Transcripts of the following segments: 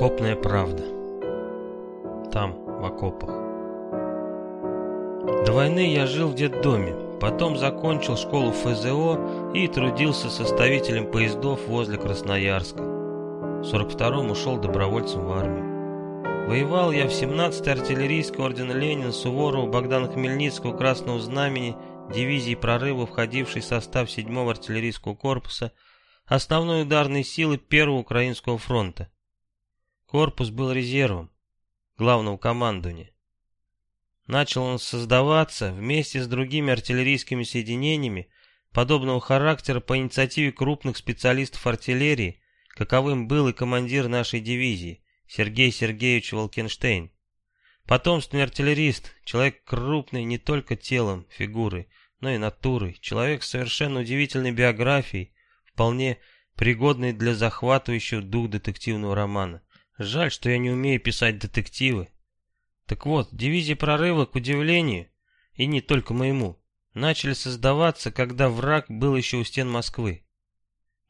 Окопная правда. Там, в окопах. До войны я жил в детдоме, потом закончил школу ФЗО и трудился составителем поездов возле Красноярска. В 42-м ушел добровольцем в армию. Воевал я в 17-й артиллерийской ордена Ленина, Суворова, Богдана Хмельницкого, Красного Знамени, дивизии прорыва, входившей в состав 7-го артиллерийского корпуса, основной ударной силы Первого Украинского фронта. Корпус был резервом главного командования. Начал он создаваться вместе с другими артиллерийскими соединениями подобного характера по инициативе крупных специалистов артиллерии, каковым был и командир нашей дивизии Сергей Сергеевич Волкенштейн. Потомственный артиллерист, человек крупный не только телом, фигурой, но и натурой, человек с совершенно удивительной биографией, вполне пригодный для захватывающего дух детективного романа. Жаль, что я не умею писать детективы. Так вот, дивизии прорыва, к удивлению, и не только моему, начали создаваться, когда враг был еще у стен Москвы.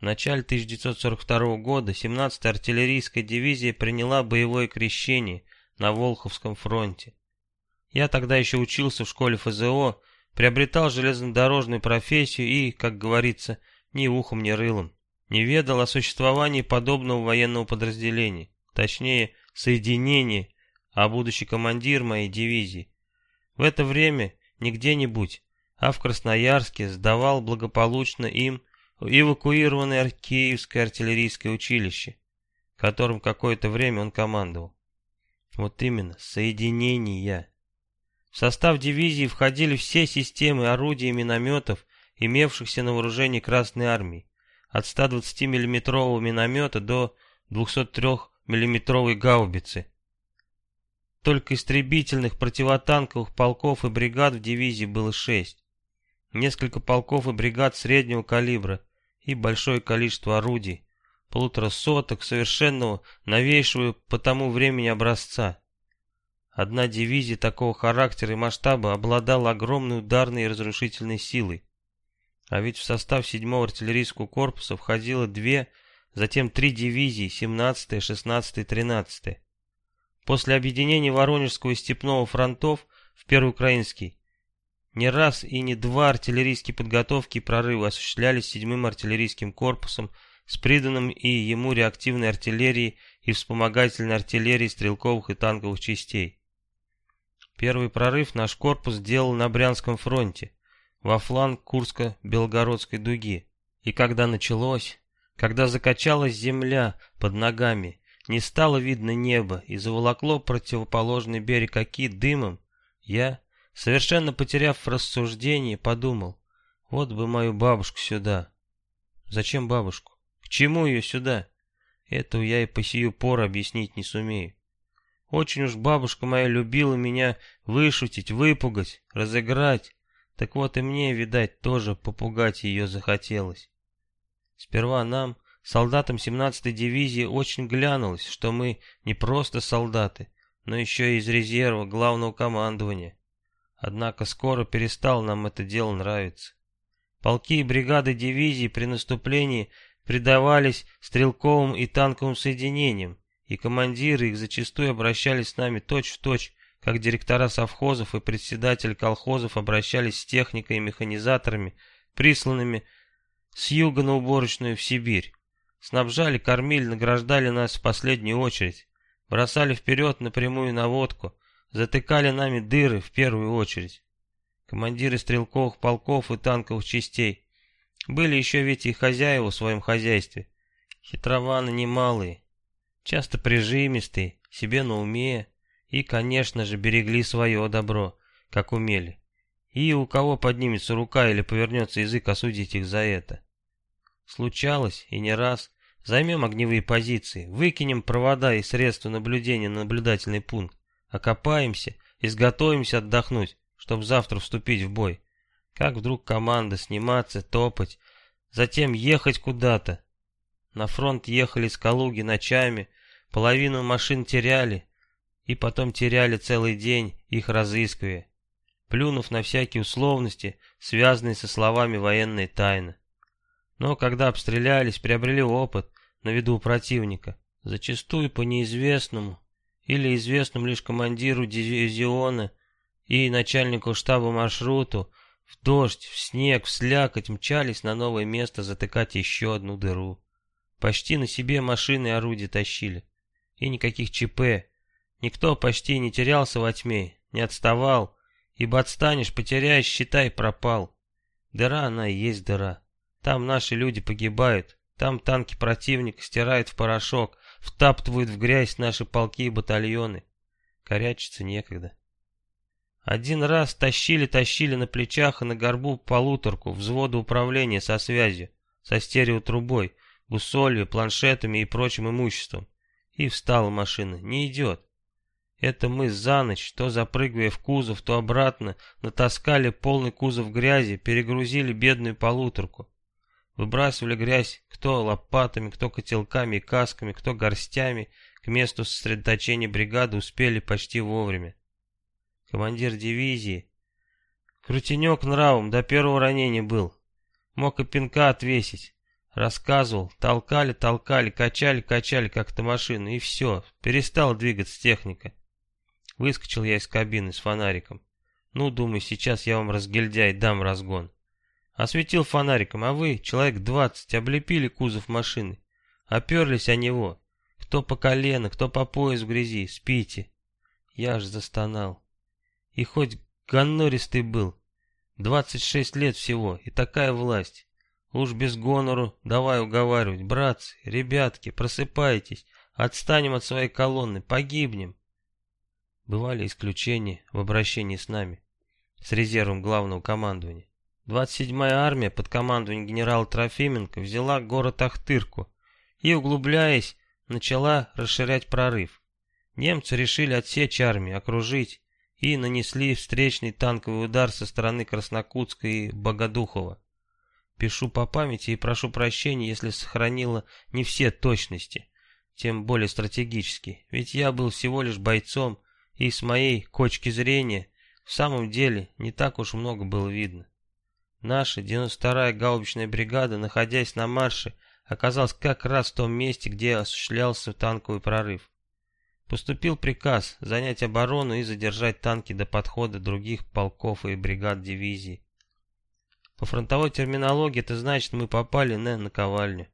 В начале 1942 года 17-я артиллерийская дивизия приняла боевое крещение на Волховском фронте. Я тогда еще учился в школе ФЗО, приобретал железнодорожную профессию и, как говорится, ни ухом, ни рылом, не ведал о существовании подобного военного подразделения точнее соединение, а будущий командир моей дивизии. В это время не где-нибудь, а в Красноярске сдавал благополучно им эвакуированное Киевское артиллерийское училище, которым какое-то время он командовал. Вот именно, соединения. В состав дивизии входили все системы орудий и минометов, имевшихся на вооружении Красной Армии, от 120 миллиметрового миномета до 203 миллиметровой гаубицы. Только истребительных противотанковых полков и бригад в дивизии было шесть. Несколько полков и бригад среднего калибра и большое количество орудий, полутора соток совершенного, новейшего по тому времени образца. Одна дивизия такого характера и масштаба обладала огромной ударной и разрушительной силой. А ведь в состав 7-го артиллерийского корпуса входило две затем три дивизии 17-я, 16-я, 13-я. После объединения Воронежского и Степного фронтов в Первый Украинский не раз и не два артиллерийские подготовки и прорывы осуществлялись 7-м артиллерийским корпусом с приданным и ему реактивной артиллерией и вспомогательной артиллерией стрелковых и танковых частей. Первый прорыв наш корпус делал на Брянском фронте, во фланг Курско-Белгородской дуги. И когда началось, когда закачалась земля под ногами, не стало видно неба и заволокло противоположный берег Оки дымом, я, совершенно потеряв рассуждение, подумал, вот бы мою бабушку сюда. Зачем бабушку? К чему ее сюда? Этого я и по сию пору объяснить не сумею. Очень уж бабушка моя любила меня вышутить, выпугать, разыграть. Так вот и мне, видать, тоже попугать ее захотелось. Сперва нам, солдатам 17-й дивизии, очень глянулось, что мы не просто солдаты, но еще и из резерва главного командования. Однако скоро перестал нам это дело нравиться. Полки и бригады дивизии при наступлении предавались стрелковым и танковым соединениям, и командиры их зачастую обращались с нами точь-в-точь, точь, как директора совхозов и председатель колхозов обращались с техникой и механизаторами, присланными с юга на уборочную в Сибирь. Снабжали, кормили, награждали нас в последнюю очередь. Бросали вперед напрямую наводку. Затыкали нами дыры в первую очередь. Командиры стрелковых полков и танковых частей. Были еще ведь и хозяева в своем хозяйстве. Хитрованы немалые. Часто прижимистые, себе на уме. И, конечно же, берегли свое добро, как умели. И у кого поднимется рука или повернется язык осудить их за это. Случалось, и не раз, займем огневые позиции, выкинем провода и средства наблюдения на наблюдательный пункт, окопаемся, изготовимся отдохнуть, чтобы завтра вступить в бой. Как вдруг команда сниматься, топать, затем ехать куда-то. На фронт ехали с Калуги ночами, половину машин теряли, и потом теряли целый день, их разыскивая плюнув на всякие условности, связанные со словами военной тайны. Но когда обстрелялись, приобрели опыт на виду противника, Зачастую по неизвестному или известному лишь командиру дивизиона и начальнику штаба маршруту в дождь, в снег, в слякоть мчались на новое место затыкать еще одну дыру. Почти на себе машины и орудия тащили. И никаких ЧП. Никто почти не терялся во тьме, не отставал, ибо отстанешь, потеряешь, считай, пропал. Дыра она и есть дыра. Там наши люди погибают, там танки противника стирают в порошок, втаптывают в грязь наши полки и батальоны. Корячиться некогда. Один раз тащили-тащили на плечах и на горбу полуторку взвода управления со связью, со стереотрубой, бусолью, планшетами и прочим имуществом. И встала машина. Не идет. Это мы за ночь, то запрыгивая в кузов, то обратно, натаскали полный кузов грязи, перегрузили бедную полуторку. Выбрасывали грязь кто лопатами, кто котелками и касками, кто горстями. К месту сосредоточения бригады успели почти вовремя. Командир дивизии. Крутенек нравом, до первого ранения был. Мог и пинка отвесить. Рассказывал, толкали, толкали, качали, качали как-то машину, и все, перестал двигаться техника. Выскочил я из кабины с фонариком. Ну, думаю, сейчас я вам, разгильдяй, дам разгон. Осветил фонариком, а вы, человек двадцать, облепили кузов машины. Оперлись о него. Кто по колено, кто по пояс в грязи, спите. Я аж застонал. И хоть гонористый был, двадцать шесть лет всего, и такая власть. Уж без гонору давай уговаривать, братцы, ребятки, просыпайтесь, отстанем от своей колонны, погибнем. Бывали исключения в обращении с нами, с резервом главного командования. 27-я армия под командованием генерала Трофименко взяла город Ахтырку и, углубляясь, начала расширять прорыв. Немцы решили отсечь армию, окружить и нанесли встречный танковый удар со стороны Краснокутска и Богодухова. Пишу по памяти и прошу прощения, если сохранила не все точности, тем более стратегически, ведь я был всего лишь бойцом, и с моей точки зрения в самом деле не так уж много было видно. Наша 92-я гаубичная бригада, находясь на марше, оказалась как раз в том месте, где осуществлялся танковый прорыв. Поступил приказ занять оборону и задержать танки до подхода других полков и бригад дивизии. По фронтовой терминологии это значит, мы попали на наковальню.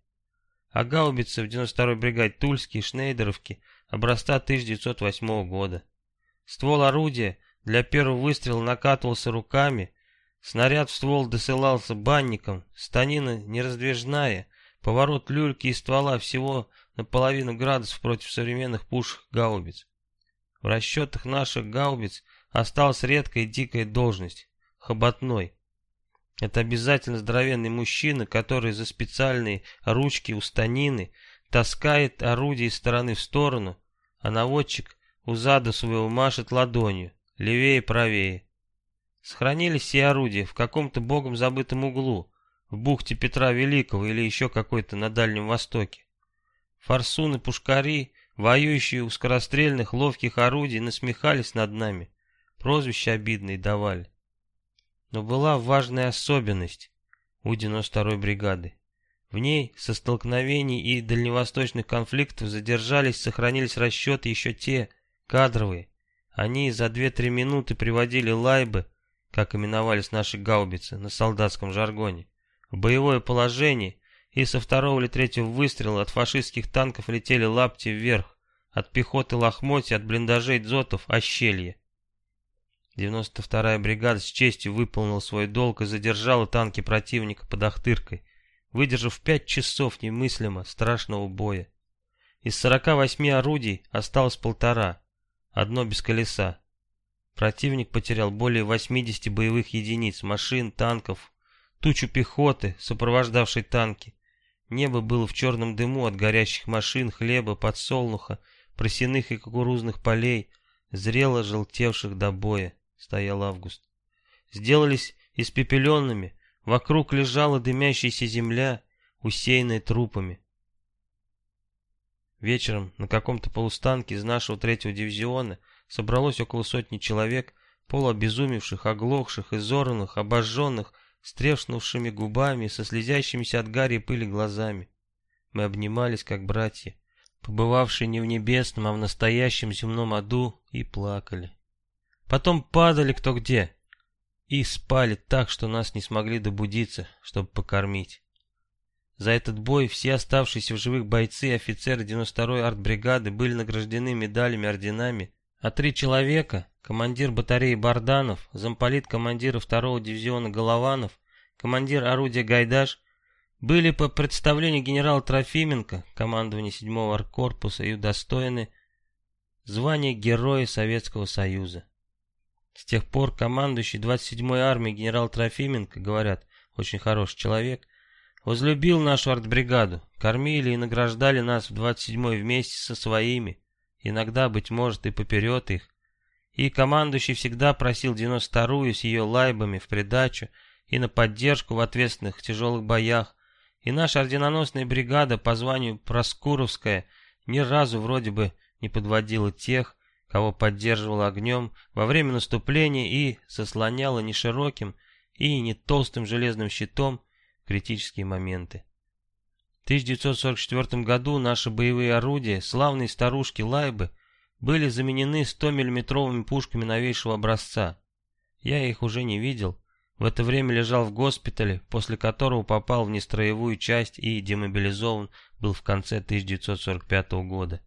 А гаубицы в 92-й бригаде Тульские, Шнейдеровки образца 1908 года. Ствол орудия для первого выстрела накатывался руками, снаряд в ствол досылался банником, станина нераздвижная, поворот люльки и ствола всего на половину градусов против современных пушек гаубиц. В расчетах наших гаубиц осталась редкая дикая должность — хоботной. Это обязательно здоровенный мужчина, который за специальные ручки у станины таскает орудие из стороны в сторону, а наводчик у зада своего машет ладонью, левее и правее. Сохранились все орудия в каком-то богом забытом углу, в бухте Петра Великого или еще какой-то на Дальнем Востоке. Форсуны-пушкари, воюющие у скорострельных ловких орудий, насмехались над нами, прозвища обидные давали. Но была важная особенность у 92-й бригады. В ней со столкновений и дальневосточных конфликтов задержались, сохранились расчеты еще те, Кадровые. Они за 2-3 минуты приводили лайбы, как именовались наши гаубицы на солдатском жаргоне, в боевое положение, и со второго или третьего выстрела от фашистских танков летели лапти вверх, от пехоты лохмотья, от блиндажей дзотов ощелье. 92-я бригада с честью выполнила свой долг и задержала танки противника под Ахтыркой, выдержав пять часов немыслимо страшного боя. Из 48 орудий осталось полтора, одно без колеса. Противник потерял более 80 боевых единиц, машин, танков, тучу пехоты, сопровождавшей танки. Небо было в черном дыму от горящих машин, хлеба, подсолнуха, просяных и кукурузных полей, зрело желтевших до боя, стоял август. Сделались испепеленными, вокруг лежала дымящаяся земля, усеянная трупами. Вечером на каком-то полустанке из нашего третьего дивизиона собралось около сотни человек, полуобезумевших, оглохших, изорванных, обожженных, с тревшнувшими губами, со слезящимися от гари и пыли глазами. Мы обнимались, как братья, побывавшие не в небесном, а в настоящем земном аду, и плакали. Потом падали кто где и спали так, что нас не смогли добудиться, чтобы покормить. За этот бой все оставшиеся в живых бойцы и офицеры 92-й артбригады были награждены медалями, орденами, а три человека, командир батареи Барданов, замполит командира 2-го дивизиона Голованов, командир орудия Гайдаш, были по представлению генерала Трофименко, командования 7-го аркорпуса и удостоены звания Героя Советского Союза. С тех пор командующий 27-й армией генерал Трофименко, говорят, очень хороший человек, возлюбил нашу артбригаду, кормили и награждали нас в 27-й вместе со своими, иногда, быть может, и поперед их, и командующий всегда просил 92-ю с ее лайбами в придачу и на поддержку в ответственных тяжелых боях, и наша орденоносная бригада по званию Проскуровская ни разу вроде бы не подводила тех, кого поддерживала огнем во время наступления и сослоняла не широким и не толстым железным щитом критические моменты. В 1944 году наши боевые орудия, славные старушки Лайбы, были заменены 100 миллиметровыми пушками новейшего образца. Я их уже не видел. В это время лежал в госпитале, после которого попал в нестроевую часть и демобилизован был в конце 1945 года.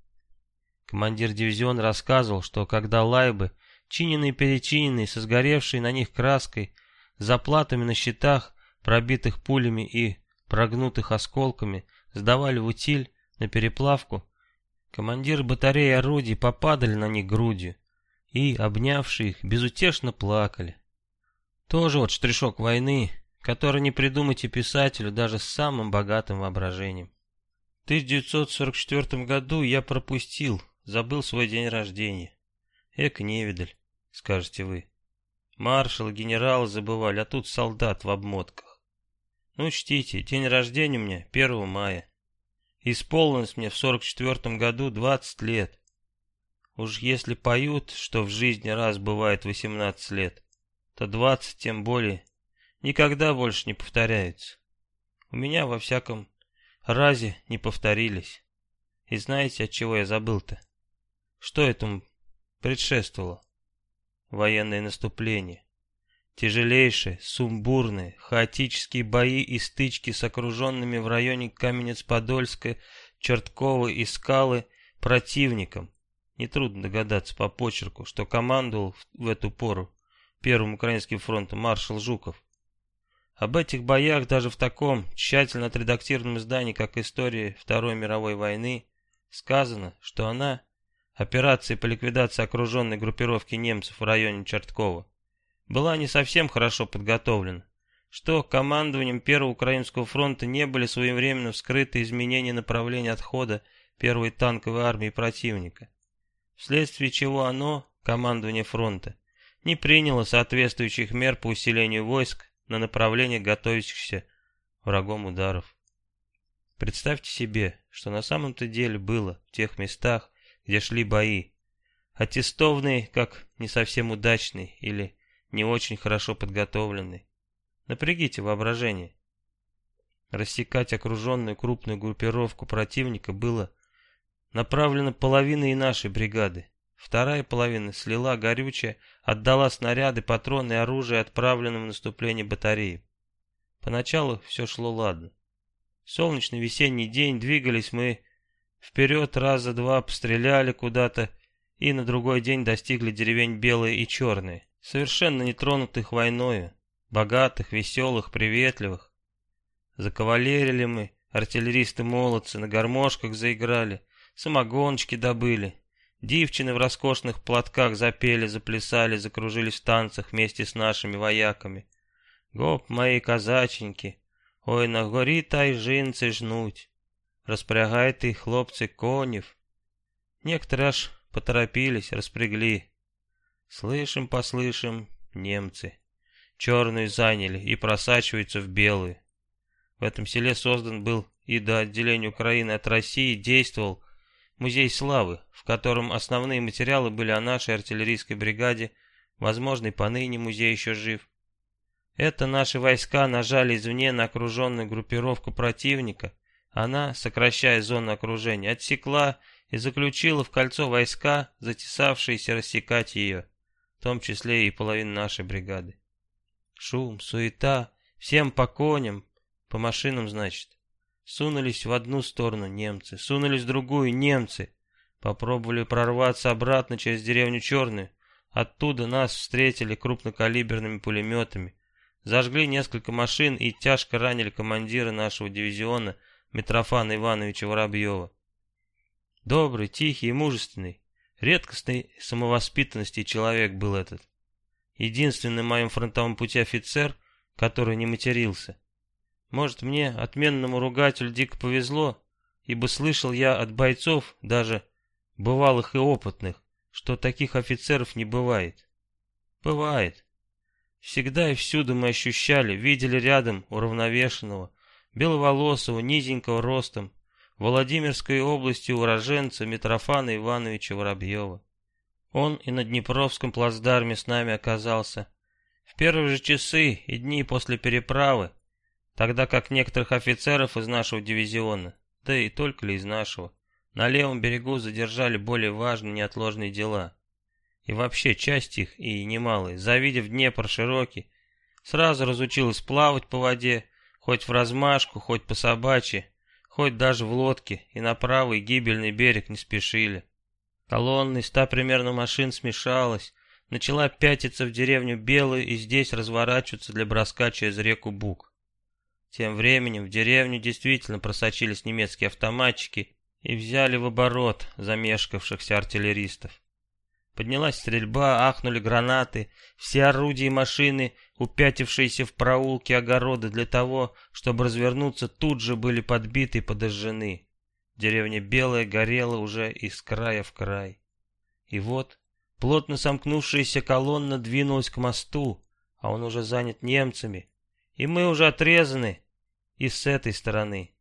Командир дивизиона рассказывал, что когда лайбы, чиненные-перечиненные, со сгоревшей на них краской, заплатами на щитах, пробитых пулями и прогнутых осколками, сдавали в утиль на переплавку, командиры батареи орудий попадали на них грудью и, обнявшие их, безутешно плакали. Тоже вот штришок войны, который не придумать и писателю даже с самым богатым воображением. В 1944 году я пропустил Забыл свой день рождения. Эк, невидаль, скажете вы. Маршал, генералы забывали, а тут солдат в обмотках. Ну, учтите, день рождения у меня 1 мая. Исполнилось мне в 44 году 20 лет. Уж если поют, что в жизни раз бывает 18 лет, то 20 тем более никогда больше не повторяются. У меня во всяком разе не повторились. И знаете, от чего я забыл-то? Что этому предшествовало? Военное наступление. Тяжелейшие, сумбурные, хаотические бои и стычки с окруженными в районе Каменец-Подольска, Черткова и Скалы противником. Нетрудно догадаться по почерку, что командовал в эту пору Первым Украинским фронтом маршал Жуков. Об этих боях даже в таком тщательно отредактированном издании, как «История Второй мировой войны», сказано, что она операции по ликвидации окруженной группировки немцев в районе Черткова была не совсем хорошо подготовлена, что командованием Первого Украинского фронта не были своевременно вскрыты изменения направления отхода Первой танковой армии противника, вследствие чего оно, командование фронта, не приняло соответствующих мер по усилению войск на направление готовящихся врагом ударов. Представьте себе, что на самом-то деле было в тех местах, где шли бои. Аттестованный, как не совсем удачный или не очень хорошо подготовленный. Напрягите воображение. Рассекать окруженную крупную группировку противника было направлено половина и нашей бригады. Вторая половина слила горючее, отдала снаряды, патроны и оружие отправленным в наступление батареи. Поначалу все шло ладно. Солнечный весенний день, двигались мы Вперед раза два постреляли куда-то и на другой день достигли деревень Белые и Черные, совершенно не тронутых войною, богатых, веселых, приветливых. Закавалерили мы, артиллеристы-молодцы, на гармошках заиграли, самогоночки добыли. Девчины в роскошных платках запели, заплясали, закружились в танцах вместе с нашими вояками. Гоп, мои казаченьки, ой, на горі та й жінці жнуть. Распрягайте, хлопцы, конев. Некоторые аж поторопились, распрягли. Слышим, послышим, немцы. Черную заняли и просачиваются в белую. В этом селе создан был и до отделения Украины от России действовал музей славы, в котором основные материалы были о нашей артиллерийской бригаде, возможно, и поныне музей еще жив. Это наши войска нажали извне на окруженную группировку противника, Она, сокращая зону окружения, отсекла и заключила в кольцо войска, затесавшиеся рассекать ее, том числе и половину нашей бригады. Шум, суета, всем по коням, по машинам, значит. Сунулись в одну сторону немцы, сунулись в другую немцы. Попробовали прорваться обратно через деревню Черную. Оттуда нас встретили крупнокалиберными пулеметами. Зажгли несколько машин и тяжко ранили командира нашего дивизиона Митрофана Ивановича Воробьева. Добрый, тихий и мужественный, редкостной самовоспитанности человек был этот. Единственный на моем фронтовом пути офицер, который не матерился. Может, мне, отменному ругателю, дико повезло, ибо слышал я от бойцов, даже бывалых и опытных, что таких офицеров не бывает. Бывает. Всегда и всюду мы ощущали, видели рядом уравновешенного, беловолосого, низенького ростом, Владимирской области уроженца Митрофана Ивановича Воробьева. Он и на Днепровском плацдарме с нами оказался. В первые же часы и дни после переправы тогда как некоторых офицеров из нашего дивизиона, да и только ли из нашего, на левом берегу задержали более важные неотложные дела. И вообще часть их, и немалые, завидев Днепр широкий, сразу разучилась плавать по воде, хоть в размашку, хоть по собачьи, хоть даже в лодке, и на правый гибельный берег не спешили. Колонна из ста примерно машин смешалась, начала пятиться в деревню Белую и здесь разворачиваться для броска через реку Бук. Тем временем в деревню действительно просочились немецкие автоматчики и взяли в оборот замешкавшихся артиллеристов. Поднялась стрельба, ахнули гранаты, все орудия и машины, упятившиеся в проулки огороды для того, чтобы развернуться, тут же были подбиты и подожжены. Деревня Белая горела уже из края в край. И вот, плотно сомкнувшаяся колонна двинулась к мосту, а он уже занят немцами, и мы уже отрезаны и с этой стороны.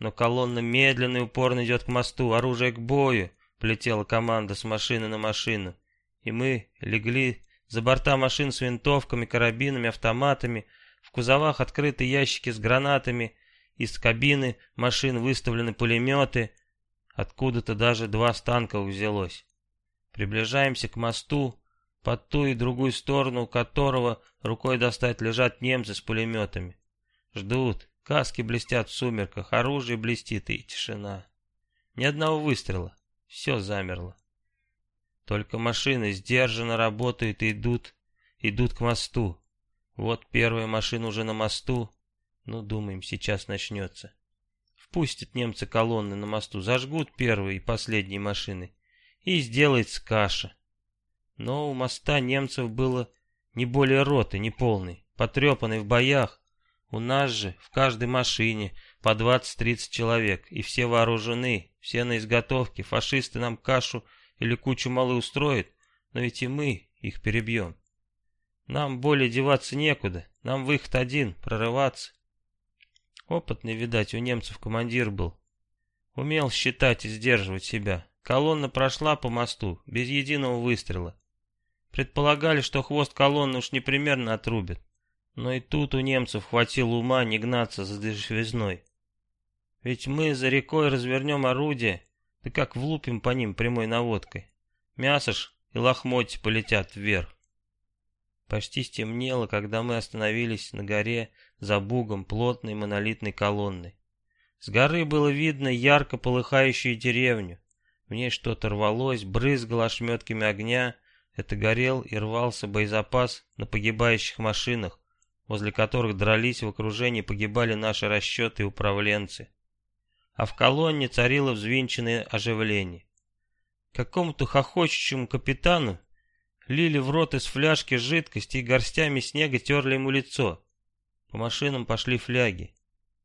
Но колонна медленно и упорно идет к мосту, оружие к бою, полетела команда с машины на машину. И мы легли за борта машин с винтовками, карабинами, автоматами, в кузовах открыты ящики с гранатами, из кабины машин выставлены пулеметы, откуда-то даже два станка взялось. Приближаемся к мосту, по ту и другую сторону которого рукой достать лежат немцы с пулеметами. Ждут, каски блестят в сумерках, оружие блестит и тишина. Ни одного выстрела, все замерло. Только машины сдержанно работают и идут, идут к мосту. Вот первая машина уже на мосту. Ну, думаем, сейчас начнется. Впустят немцы колонны на мосту, зажгут первые и последние машины. И сделается каша. Но у моста немцев было не более роты, не полный, потрепанный в боях. У нас же в каждой машине по 20-30 человек, и все вооружены, все на изготовке. Фашисты нам кашу или кучу малы устроят, но ведь и мы их перебьем. Нам более деваться некуда, нам выход один — прорываться. Опытный, видать, у немцев командир был. Умел считать и сдерживать себя. Колонна прошла по мосту, без единого выстрела. Предполагали, что хвост колонны уж непременно отрубят. Но и тут у немцев хватило ума не гнаться за дешевизной. Ведь мы за рекой развернем орудие, да как влупим по ним прямой наводкой. Мясо ж и лохмотья полетят вверх. Почти стемнело, когда мы остановились на горе за бугом плотной монолитной колонны. С горы было видно ярко полыхающую деревню. В ней что-то рвалось, брызгало ошметками огня, это горел и рвался боезапас на погибающих машинах, возле которых дрались в окружении погибали наши расчеты и управленцы. А в колонне царило взвинченное оживление. Какому-то хохочущему капитану лили в рот из фляжки жидкости и горстями снега терли ему лицо. По машинам пошли фляги.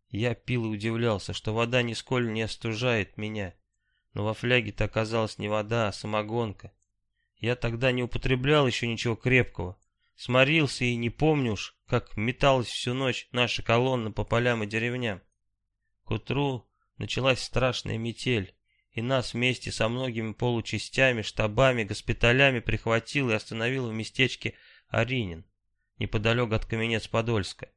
Я пил и удивлялся, что вода нисколько не остужает меня. Но во фляге-то оказалась не вода, а самогонка. Я тогда не употреблял еще ничего крепкого. Сморился и не помню уж, как металась всю ночь наша колонна по полям и деревням. К утру началась страшная метель, и нас вместе со многими получастями, штабами, госпиталями прихватил и остановил в местечке Аринин, неподалеку от Каменец-Подольска.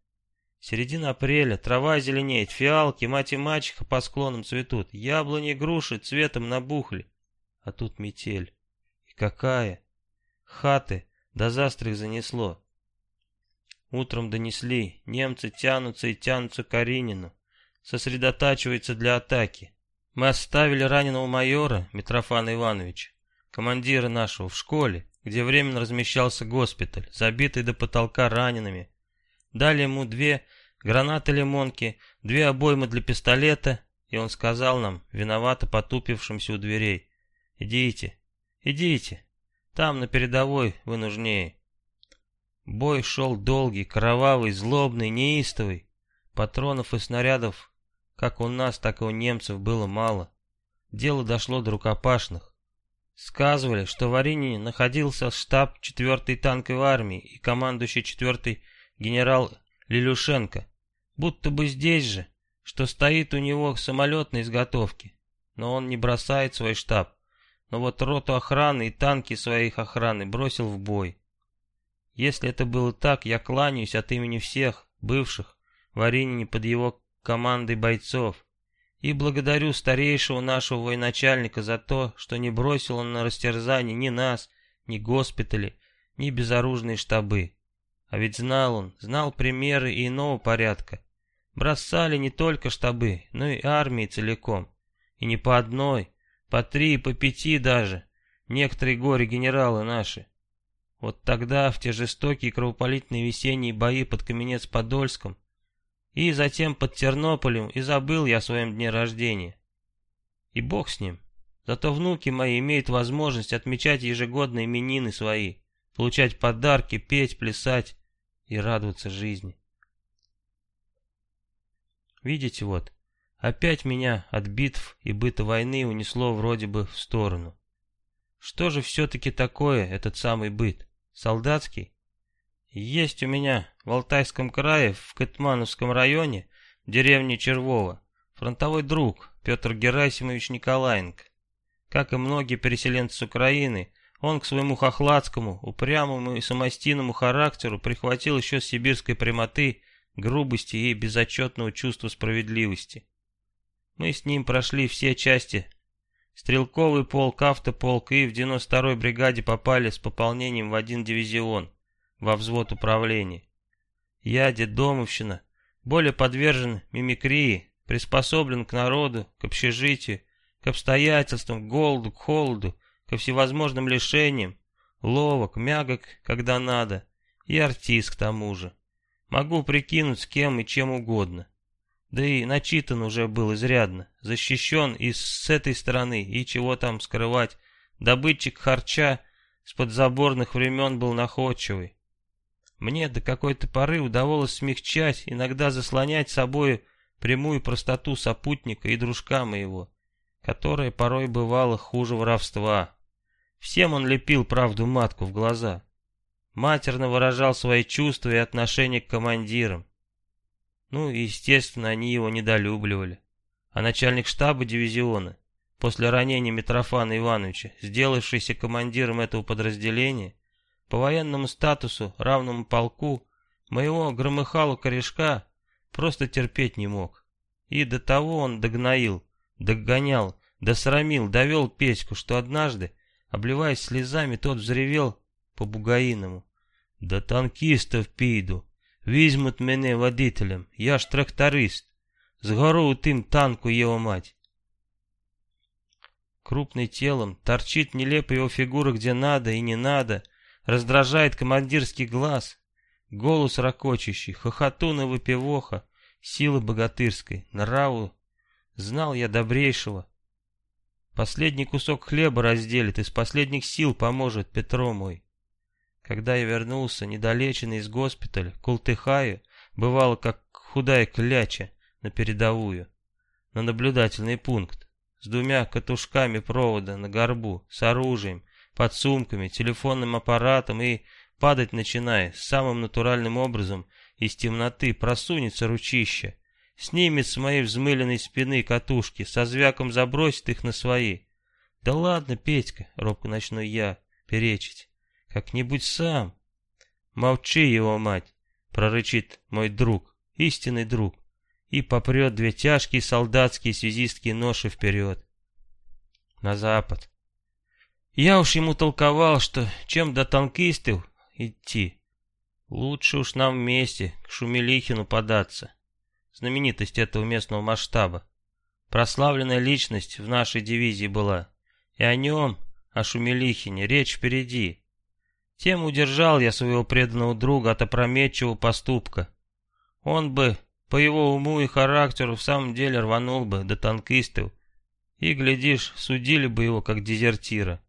Середина апреля, трава зеленеет, фиалки, мать и мачеха по склонам цветут, яблони и груши цветом набухли. А тут метель. И какая! Хаты до застрых занесло. Утром донесли, немцы тянутся и тянутся к Каринину, сосредотачиваются для атаки. Мы оставили раненого майора Митрофана Ивановича, командира нашего, в школе, где временно размещался госпиталь, забитый до потолка ранеными. Дали ему две гранаты-лимонки, две обоймы для пистолета, и он сказал нам, виновато потупившимся у дверей, «Идите, идите, там на передовой вы нужнее». Бой шел долгий, кровавый, злобный, неистовый. Патронов и снарядов, как у нас, так и у немцев, было мало. Дело дошло до рукопашных. Сказывали, что в Оринине находился штаб 4-й танковой армии и командующий 4-й генерал Лилюшенко. Будто бы здесь же, что стоит у него самолет на изготовке. Но он не бросает свой штаб. Но вот роту охраны и танки своих охраны бросил в бой. Если это было так, я кланяюсь от имени всех, бывших, в Аринине под его командой бойцов. И благодарю старейшего нашего военачальника за то, что не бросил он на растерзание ни нас, ни госпитали, ни безоружные штабы. А ведь знал он, знал примеры и иного порядка. Бросали не только штабы, но и армии целиком. И не по одной, по три по пяти даже. Некоторые горе-генералы наши. Вот тогда, в те жестокие кровопролитные весенние бои под Каменец-Подольском, и затем под Тернополем, и забыл я о своем дне рождения. И бог с ним. Зато внуки мои имеют возможность отмечать ежегодно именины свои, получать подарки, петь, плясать и радоваться жизни. Видите вот, опять меня от битв и быта войны унесло вроде бы в сторону. Что же все-таки такое этот самый быт? Солдатский? Есть у меня в Алтайском крае, в Кэтмановском районе, в деревне Червово, фронтовой друг Петр Герасимович Николаенко. Как и многие переселенцы с Украины, он к своему хохладскому, упрямому и самостийному характеру прихватил еще с сибирской прямоты, грубости и безотчетного чувства справедливости. Мы с ним прошли все части Стрелковый полк, автополк и в 92-й бригаде попали с пополнением в один дивизион, во взвод управления. Я, детдомовщина, более подвержен мимикрии, приспособлен к народу, к общежитию, к обстоятельствам, к голоду, к холоду, ко всевозможным лишениям, ловок, мягок, когда надо, и артист к тому же. Могу прикинуть с кем и чем угодно. Да и начитан уже был изрядно, защищен и с этой стороны, и чего там скрывать. Добытчик харча с подзаборных времен был находчивый. Мне до какой-то поры удавалось смягчать, иногда заслонять собой прямую простоту сопутника и дружка моего, которая порой бывала хуже воровства. Всем он лепил правду матку в глаза. Матерно выражал свои чувства и отношения к командирам. Ну, и, естественно, они его недолюбливали. А начальник штаба дивизиона, после ранения Митрофана Ивановича, сделавшийся командиром этого подразделения, по военному статусу, равному полку, моего громыхалу корешка просто терпеть не мог. И до того он догноил, догонял, досрамил, довел Петьку, что однажды, обливаясь слезами, тот взревел по-бугаиному. «Да танкистов пиду! Візьмуть мене водителем, я ж тракторист. Сгору у тым танку его мать. Крупный телом, торчит нелепо его фигура где надо и не надо, раздражает командирский глаз, голос ракочущий, хохотун и выпивоха, силы богатырской, нраву. Знал я добрейшего. Последний кусок хлеба разделит, из последних сил поможет Петро мой. Когда я вернулся, недолеченный из госпиталя, култыхаю, бывало как худая кляча на передовую, на наблюдательный пункт, с двумя катушками провода на горбу, с оружием, под сумками, телефонным аппаратом и падать начиная самым натуральным образом из темноты просунется ручище, снимет с моей взмыленной спины катушки, со звяком забросит их на свои. Да ладно, Петька, робко начну я перечить. Как-нибудь сам. Молчи его, мать, прорычит мой друг истинный друг. И попрет две тяжкие солдатские связистские ноши вперед. На запад. Я уж ему толковал, что чем до танкистов идти, лучше уж нам вместе к Шумелихину податься. Знаменитость этого местного масштаба. Прославленная личность в нашей дивизии была. И о нем, о Шумелихине, речь впереди. Тем удержал я своего преданного друга от опрометчивого поступка. Он бы, по его уму и характеру, в самом деле рванул бы до танкистов, и, глядишь, судили бы его как дезертира.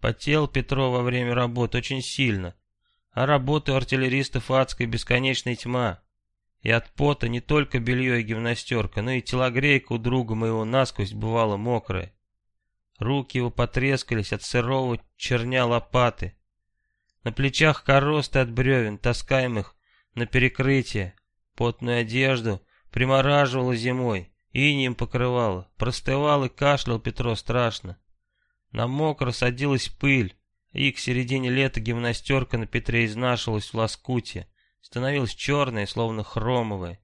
Потел Петро во время работы очень сильно, а работы у артиллеристов адская бесконечная тьма. И от пота не только белье и гимнастерка, но и телогрейка у друга моего насквозь бывала мокрая. Руки его потрескались от сырого черня лопаты. На плечах коросты от бревен, таскаемых на перекрытие. Потную одежду примораживало зимой, инием покрывало. Простывал и кашлял Петро страшно. На мокро садилась пыль, и к середине лета гимнастерка на Петре изнашивалась в лоскуте, становилась черная, словно хромовая.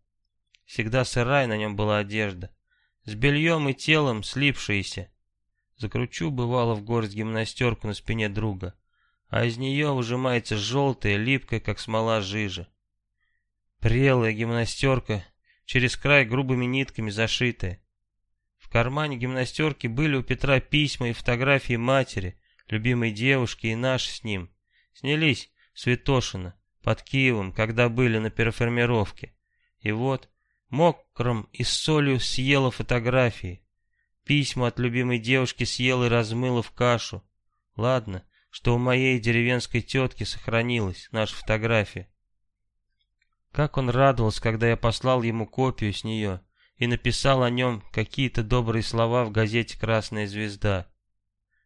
Всегда сырая на нем была одежда, с бельем и телом слипшиеся. Закручу, бывало, в горсть гимнастерку на спине друга а из нее выжимается желтая, липкая, как смола жижа. Прелая гимнастерка, через край грубыми нитками зашитая. Кармане гимнастерки были у Петра письма и фотографии матери, любимой девушки и наши с ним. Снялись Святошина под Киевом, когда были на переформировке. И вот, мокром и с солью съела фотографии. Письма от любимой девушки съела и размыла в кашу. Ладно, что у моей деревенской тетки сохранилась наша фотография. Как он радовался, когда я послал ему копию с нее и написал о нем какие-то добрые слова в газете «Красная звезда».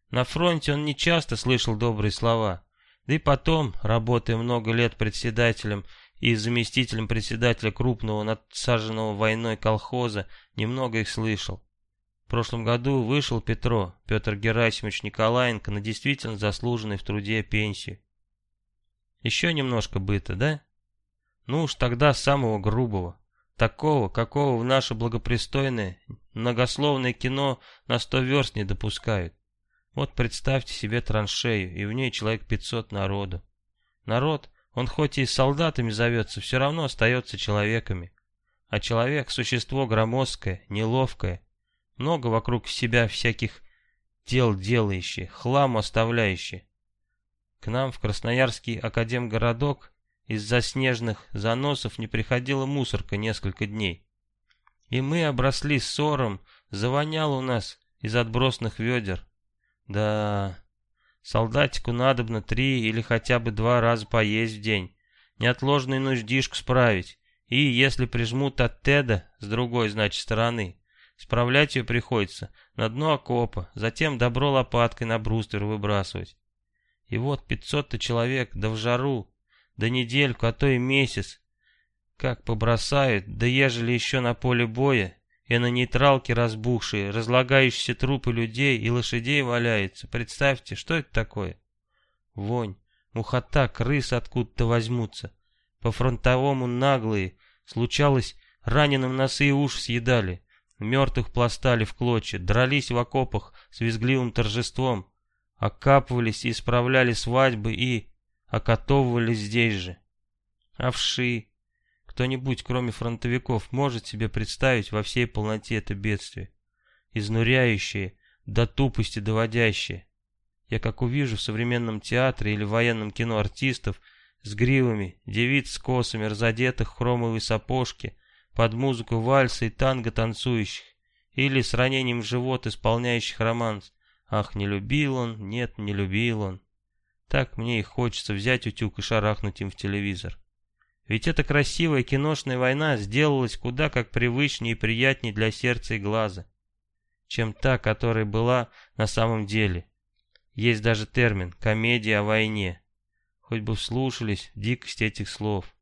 На фронте он не часто слышал добрые слова, да и потом, работая много лет председателем и заместителем председателя крупного надсаженного войной колхоза, немного их слышал. В прошлом году вышел Петро, Петр Герасимович Николаенко, на действительно заслуженной в труде пенсию. Еще немножко быта, да? Ну уж тогда самого грубого. Такого, какого в наше благопристойное, многословное кино на сто верст не допускают. Вот представьте себе траншею, и в ней человек пятьсот народу. Народ, он хоть и солдатами зовется, все равно остается человеками. А человек — существо громоздкое, неловкое, много вокруг себя всяких дел делающие, хлам оставляющие. К нам в Красноярский академгородок из-за снежных заносов не приходила мусорка несколько дней. И мы обросли ссором, завонял у нас из отбросных ведер. Да, солдатику надобно три или хотя бы два раза поесть в день, неотложную нуждишку справить, и, если прижмут от Теда с другой, значит, стороны, Справлять ее приходится на дно окопа, затем добро лопаткой на бруствер выбрасывать. И вот пятьсот-то человек, да в жару, да недельку, а то и месяц. Как побросают, да ежели еще на поле боя, и на нейтралке разбухшие, разлагающиеся трупы людей и лошадей валяются. Представьте, что это такое? Вонь, мухота, крысы откуда-то возьмутся. По-фронтовому наглые, случалось, раненым носы и уши съедали. Мертвых пластали в клочья, дрались в окопах с визгливым торжеством, окапывались и исправляли свадьбы и окатовывались здесь же. Овши. Кто-нибудь, кроме фронтовиков, может себе представить во всей полноте это бедствие? Изнуряющее, до тупости доводящее. Я как увижу в современном театре или военном кино артистов с гривами, девиц с косами, разодетых в хромовые сапожки, под музыку вальса и танго танцующих, или с ранением в живот исполняющих романс. Ах, не любил он, нет, не любил он. Так мне и хочется взять утюг и шарахнуть им в телевизор. Ведь эта красивая киношная война сделалась куда как привычнее и приятнее для сердца и глаза, чем та, которая была на самом деле. Есть даже термин «комедия о войне». Хоть бы вслушались в дикость этих слов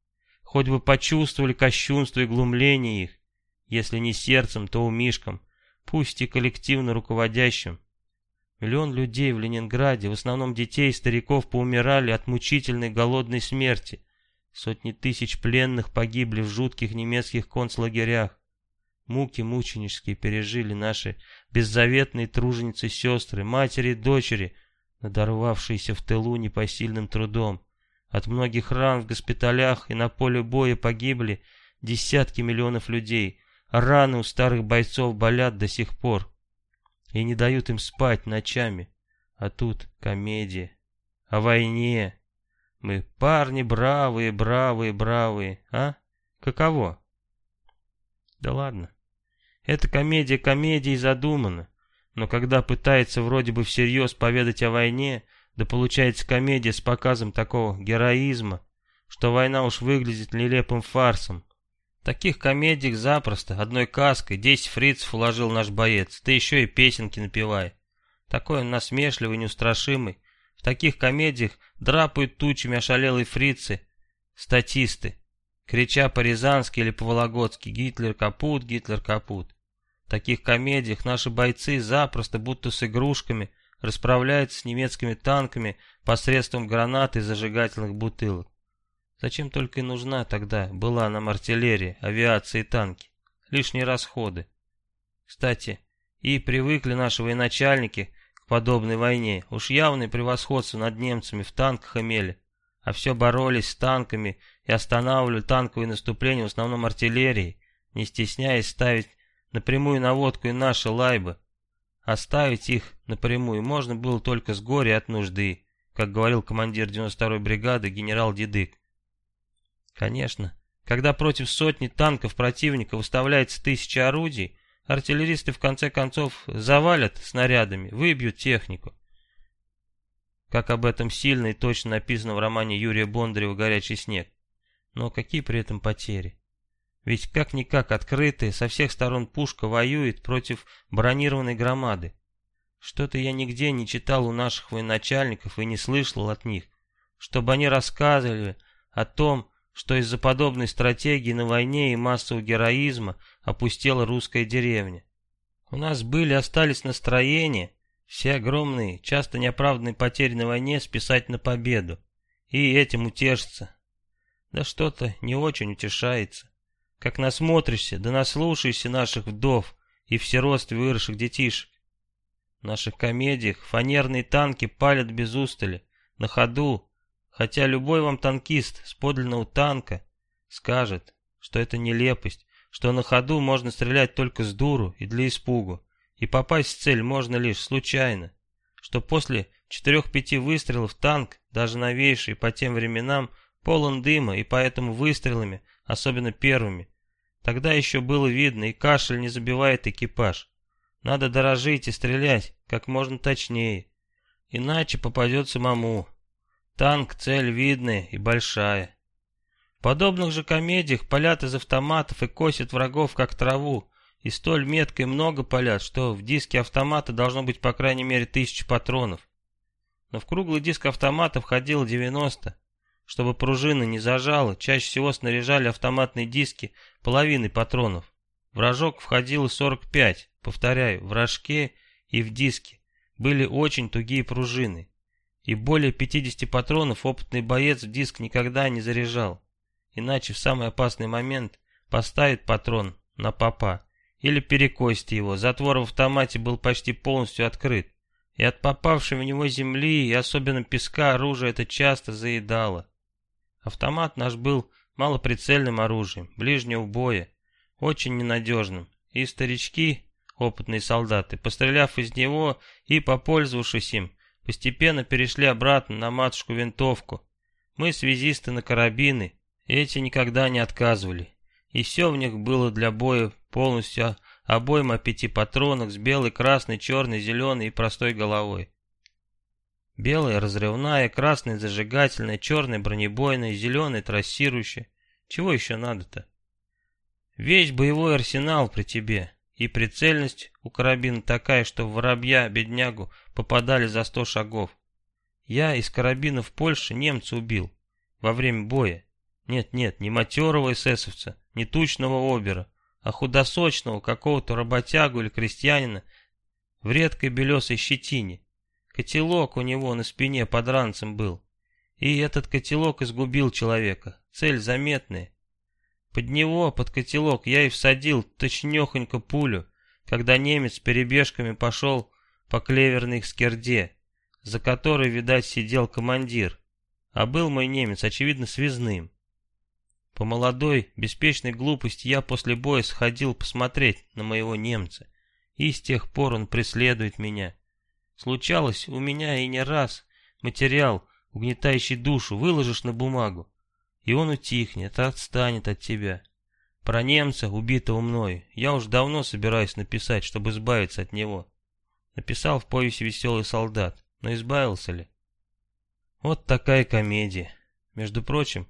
хоть бы почувствовали кощунство и глумление их, если не сердцем, то умишком, пусть и коллективно руководящим. Миллион людей в Ленинграде, в основном детей и стариков, поумирали от мучительной голодной смерти. Сотни тысяч пленных погибли в жутких немецких концлагерях. Муки мученические пережили наши беззаветные труженицы-сестры, матери дочери, надорвавшиеся в тылу непосильным трудом. От многих ран в госпиталях и на поле боя погибли десятки миллионов людей, раны у старых бойцов болят до сих пор и не дают им спать ночами. А тут комедия. О войне. Мы парни бравые, бравые, бравые, а? Каково? Да ладно. Эта комедия комедией задумана. Но когда пытается вроде бы всерьез поведать о войне, да получается комедия с показом такого героизма, что война уж выглядит нелепым фарсом. Таких комедиях запросто, одной каской, десять фрицев уложил наш боец, ты еще и песенки напевай. Такой он насмешливый, неустрашимый. В таких комедиях драпают тучами ошалелые фрицы, статисты, крича по-рязански или по-вологодски «Гитлер капут, Гитлер капут». В таких комедиях наши бойцы запросто, будто с игрушками, расправляются с немецкими танками посредством гранат и зажигательных бутылок. Зачем только и нужна тогда была нам артиллерия, авиация и танки? Лишние расходы. Кстати, и привыкли наши военачальники к подобной войне. Уж явное превосходство над немцами в танках имели. А все боролись с танками и останавливали танковые наступления в основном артиллерией, не стесняясь ставить напрямую наводку и наши лайбы. Оставить их напрямую можно было только с горя от нужды, как говорил командир 92-й бригады генерал Дедык. Конечно, когда против сотни танков противника выставляется тысяча орудий, артиллеристы в конце концов завалят снарядами, выбьют технику. Как об этом сильно и точно написано в романе Юрия Бондарева «Горячий снег». Но какие при этом потери? Ведь как-никак открытая, со всех сторон пушка воюет против бронированной громады. Что-то я нигде не читал у наших военачальников и не слышал от них, чтобы они рассказывали о том, что из-за подобной стратегии на войне и массового героизма опустела русская деревня. У нас были, остались настроения, все огромные, часто неоправданные потери на войне списать на победу. И этим утешиться. Да что-то не очень утешается. Как насмотришься, да наслушаешься наших вдов и в сиротстве выросших детишек. В наших комедиях фанерные танки палят без устали, на ходу, Хотя любой вам танкист с подлинного танка скажет, что это нелепость, что на ходу можно стрелять только с дуру и для испугу, и попасть в цель можно лишь случайно, что после четырех-пяти выстрелов танк, даже новейший по тем временам, полон дыма и поэтому выстрелами, особенно первыми, тогда еще было видно и кашель не забивает экипаж. Надо дорожить и стрелять как можно точнее, иначе попадет самому. Танк — цель видная и большая. В подобных же комедиях палят из автоматов и косят врагов как траву, и столь метко и много палят, что в диске автомата должно быть по крайней мере тысяча патронов. Но в круглый диск автомата входило 90. Чтобы пружина не зажала, чаще всего снаряжали автоматные диски половиной патронов. В рожок входило 45, повторяю, в рожке и в диске были очень тугие пружины и более 50 патронов опытный боец в диск никогда не заряжал. Иначе в самый опасный момент поставит патрон на попа или перекосит его. Затвор в автомате был почти полностью открыт. И от попавшей в него земли, и особенно песка, оружие это часто заедало. Автомат наш был малоприцельным оружием, ближнего боя, очень ненадежным. И старички, опытные солдаты, постреляв из него и попользовавшись им, Постепенно перешли обратно на матушку-винтовку. Мы связисты на карабины, эти никогда не отказывали. И все в них было для боя полностью обойма пяти патронок с белой, красной, черной, зеленой и простой головой. Белая разрывная, красная зажигательная, черная бронебойная, зеленая трассирующая. Чего еще надо-то? Весь боевой арсенал при тебе. И прицельность у карабина такая, что воробья, беднягу, попадали за сто шагов. Я из карабина в Польше немца убил. Во время боя. Нет-нет, не матерого эсэсовца, не тучного обера, а худосочного какого-то работягу или крестьянина в редкой белесой щетине. Котелок у него на спине под ранцем был. И этот котелок изгубил человека. цель заметная. Под него, под котелок, я и всадил точнёхонько пулю, когда немец перебежками пошел по клеверной скерде, за которой, видать, сидел командир, а был мой немец, очевидно, связным. По молодой, беспечной глупости я после боя сходил посмотреть на моего немца, и с тех пор он преследует меня. Случалось у меня и не раз материал, угнетающий душу, выложишь на бумагу, и он утихнет, отстанет от тебя. Про немца, убитого мной, я уж давно собираюсь написать, чтобы избавиться от него. Написал в повести «Веселый солдат», но избавился ли? Вот такая комедия. Между прочим,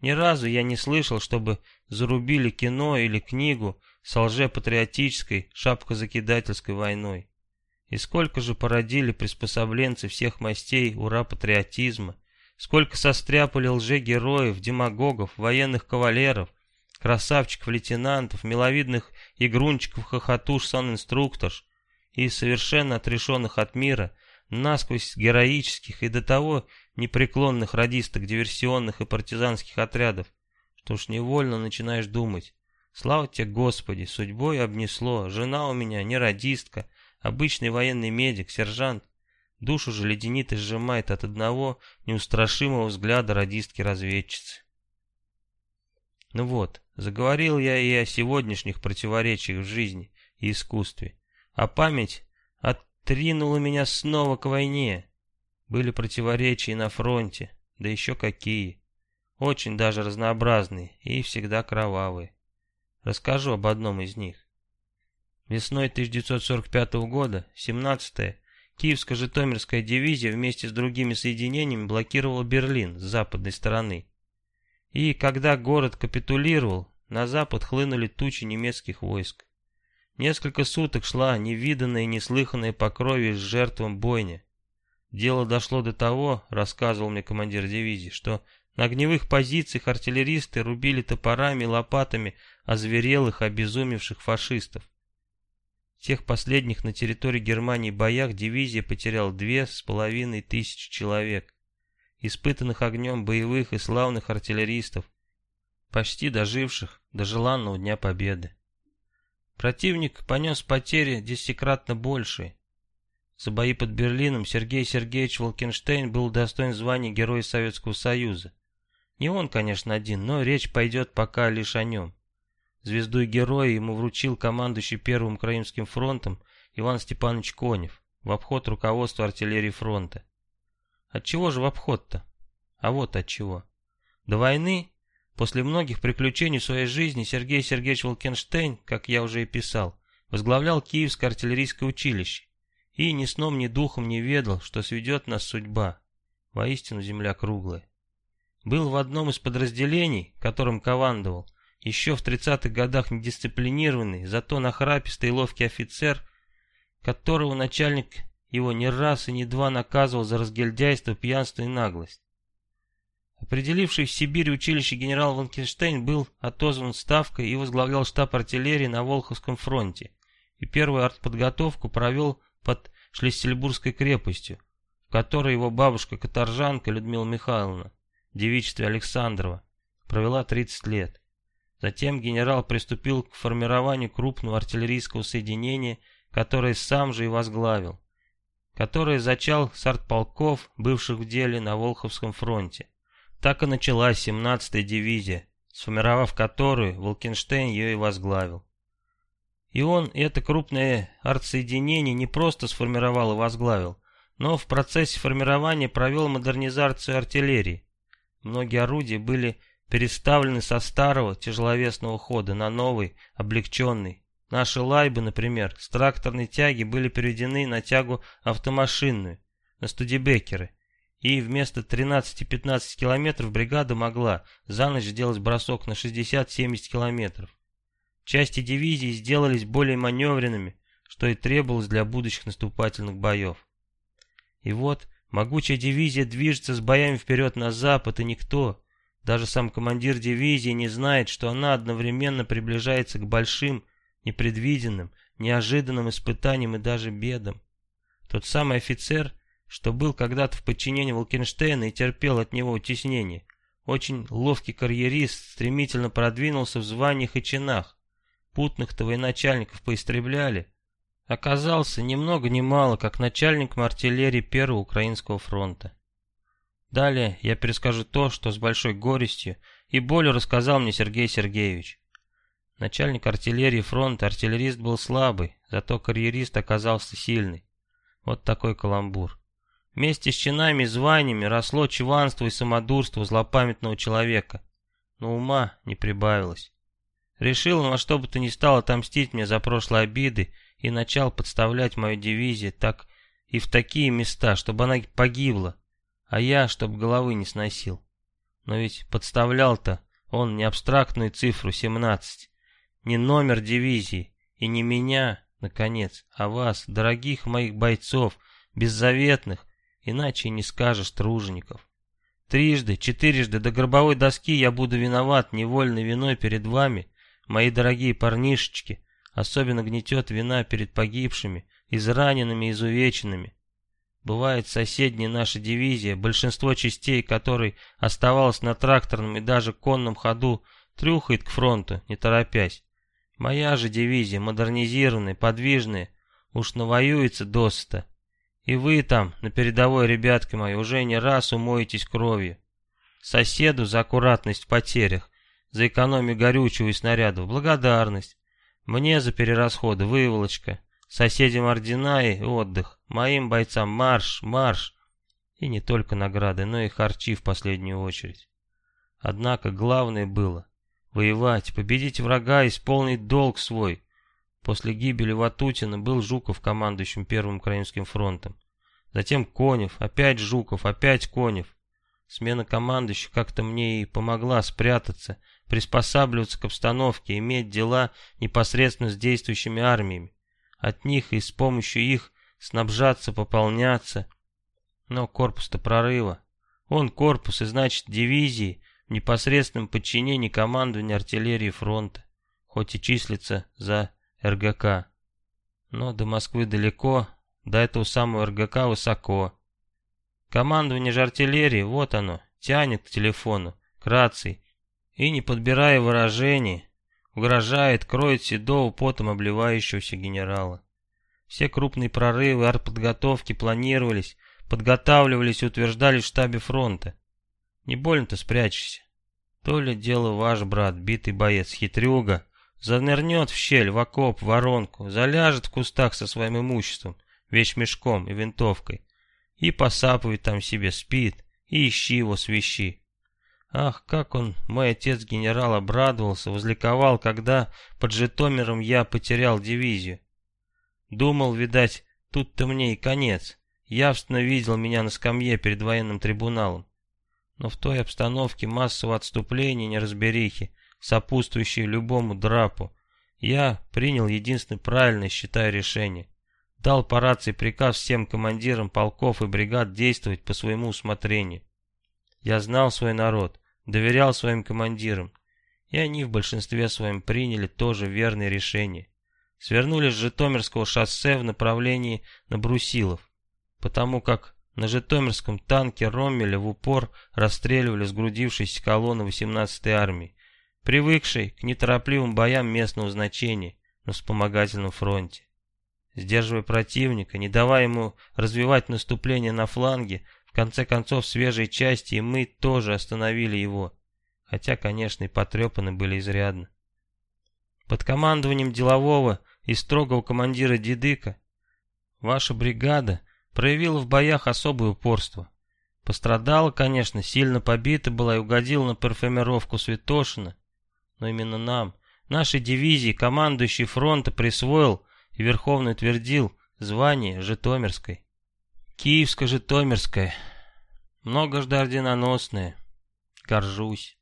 ни разу я не слышал, чтобы зарубили кино или книгу с лжепатриотической, шапкозакидательской войной. И сколько же породили приспособленцы всех мастей ура-патриотизма, сколько состряпали лже-героев, демагогов, военных кавалеров, красавчиков-лейтенантов, миловидных игрунчиков-хохотуш, сан-инструкторш и совершенно отрешенных от мира, насквозь героических и до того непреклонных радисток диверсионных и партизанских отрядов, что уж невольно начинаешь думать. Слава тебе, Господи, судьбой обнесло, жена у меня не радистка, обычный военный медик, сержант. Душу же леденит и сжимает от одного неустрашимого взгляда радистки-разведчицы. Ну вот, заговорил я и о сегодняшних противоречиях в жизни и искусстве. А память оттринула меня снова к войне. Были противоречия на фронте, да еще какие. Очень даже разнообразные и всегда кровавые. Расскажу об одном из них. Весной 1945 года, 17-я, Киевско-Житомирская дивизия вместе с другими соединениями блокировала Берлин с западной стороны. И когда город капитулировал, на запад хлынули тучи немецких войск. Несколько суток шла невиданная и неслыханная по крови с жертвам бойня. Дело дошло до того, рассказывал мне командир дивизии, что на огневых позициях артиллеристы рубили топорами и лопатами озверелых, обезумевших фашистов. В тех последних на территории Германии боях дивизия потеряла две с половиной тысячи человек, испытанных огнем боевых и славных артиллеристов, почти доживших до желанного Дня Победы. Противник понес потери десятикратно большие. За бои под Берлином Сергей Сергеевич Волкенштейн был достоин звания Героя Советского Союза. Не он, конечно, один, но речь пойдет пока лишь о нем. Звезду и героя ему вручил командующий Первым Украинским фронтом Иван Степанович Конев в обход руководства артиллерии фронта. От чего же в обход-то? А вот от чего. До войны, после многих приключений в своей жизни, Сергей Сергеевич Волкенштейн, как я уже и писал, возглавлял Киевское артиллерийское училище и ни сном, ни духом не ведал, что сведет нас судьба. Воистину земля круглая. Был в одном из подразделений, которым командовал, еще в 30-х годах недисциплинированный, зато нахрапистый и ловкий офицер, которого начальник его не раз и не два наказывал за разгильдяйство, пьянство и наглость. Определивший в Сибири училище генерал Ванкенштейн был отозван ставкой и возглавлял штаб артиллерии на Волховском фронте, и первую артподготовку провел под Шлиссельбургской крепостью, в которой его бабушка-каторжанка Людмила Михайловна, девичестве Александрова, провела 30 лет. Затем генерал приступил к формированию крупного артиллерийского соединения, которое сам же и возглавил, которое зачал с артполков, бывших в деле на Волховском фронте. Так и началась 17-я дивизия, сформировав которую, Волкенштейн ее и возглавил. И он это крупное артсоединение не просто сформировал и возглавил, но в процессе формирования провел модернизацию артиллерии. Многие орудия были переставлены со старого тяжеловесного хода на новый, облегченный. Наши лайбы, например, с тракторной тяги были переведены на тягу автомашинную, на студибекеры. И вместо 13-15 километров бригада могла за ночь сделать бросок на 60-70 километров. Части дивизии сделались более маневренными, что и требовалось для будущих наступательных боев. И вот могучая дивизия движется с боями вперед на запад, и никто, даже сам командир дивизии не знает, что она одновременно приближается к большим, непредвиденным, неожиданным испытаниям и даже бедам. Тот самый офицер, что был когда-то в подчинении Волкенштейна и терпел от него утеснение, очень ловкий карьерист, стремительно продвинулся в званиях и чинах. Путных-то военачальников поистребляли. Оказался ни много ни мало, как начальник артиллерии Первого Украинского фронта. Далее я перескажу то, что с большой горестью и болью рассказал мне Сергей Сергеевич. Начальник артиллерии фронта, артиллерист был слабый, зато карьерист оказался сильный. Вот такой каламбур. Вместе с чинами и званиями росло чванство и самодурство злопамятного человека. Но ума не прибавилось. Решил он во что бы то ни стало отомстить мне за прошлые обиды и начал подставлять мою дивизию так и в такие места, чтобы она погибла, а я, чтобы головы не сносил. Но ведь подставлял-то он не абстрактную цифру 17, не номер дивизии и не меня, наконец, а вас, дорогих моих бойцов, беззаветных, иначе не скажешь тружеников. Трижды, четырежды до гробовой доски я буду виноват невольной виной перед вами, мои дорогие парнишечки, особенно гнетет вина перед погибшими, израненными и изувеченными. Бывает, соседняя наша дивизия, большинство частей которой оставалось на тракторном и даже конном ходу, трюхает к фронту, не торопясь. Моя же дивизия, модернизированная, подвижная, уж навоюется досыта. И вы там, на передовой, ребятки мои, уже не раз умоетесь кровью. Соседу за аккуратность в потерях, за экономию горючего и снарядов, благодарность. Мне за перерасходы, выволочка. Соседям ордена и отдых. Моим бойцам марш, марш. И не только награды, но и харчи в последнюю очередь. Однако главное было Воевать, победить врага, исполнить долг свой. После гибели Ватутина был Жуков командующим Первым Украинским фронтом. Затем Конев, опять Жуков, опять Конев. Смена командующих как-то мне и помогла спрятаться, приспосабливаться к обстановке, иметь дела непосредственно с действующими армиями. От них и с помощью их снабжаться, пополняться. Но корпус-то прорыва. Он корпус, и значит дивизии, в непосредственном подчинении командования артиллерии фронта, хоть и числится за РГК. Но до Москвы далеко, до этого самого РГК высоко. Командование же артиллерии, вот оно, тянет к телефону, к рации, и, не подбирая выражений, угрожает, кроет седого потом обливающегося генерала. Все крупные прорывы, артподготовки планировались, подготавливались и утверждались в штабе фронта. Не больно-то спрячешься. То ли дело ваш брат, битый боец, хитрюга, занырнет в щель, в окоп, в воронку, заляжет в кустах со своим имуществом, вещмешком и винтовкой, и посапывает там себе, спит, и ищи его свищи. Ах, как он, мой отец-генерал, обрадовался, возликовал, когда под Житомиром я потерял дивизию. Думал, видать, тут-то мне и конец. Явственно видел меня на скамье перед военным трибуналом. Но в той обстановке массового отступления неразберихи, сопутствующей любому драпу, я принял единственное правильное, считаю, решение. Дал по рации приказ всем командирам полков и бригад действовать по своему усмотрению. Я знал свой народ, доверял своим командирам, и они в большинстве своем приняли тоже верное решение. Свернули с Житомирского шоссе в направлении на Брусилов, потому как на Житомирском танке Роммеля в упор расстреливали сгрудившиеся колонны 18-й армии, привыкшей к неторопливым боям местного значения на вспомогательном фронте. Сдерживая противника, не давая ему развивать наступление на фланге, конце концов свежие части и мы тоже остановили его, хотя, конечно, и потрепаны были изрядно. Под командованием делового и строгого командира Дидыка ваша бригада проявила в боях особое упорство. Пострадала, конечно, сильно побита была и угодила на парфюмировку Святошина. Но именно нам, нашей дивизии, командующий фронта присвоил и верховно утвердил звание Житомирской. Киевско-Житомирская. Многожды орденоносная. Горжусь.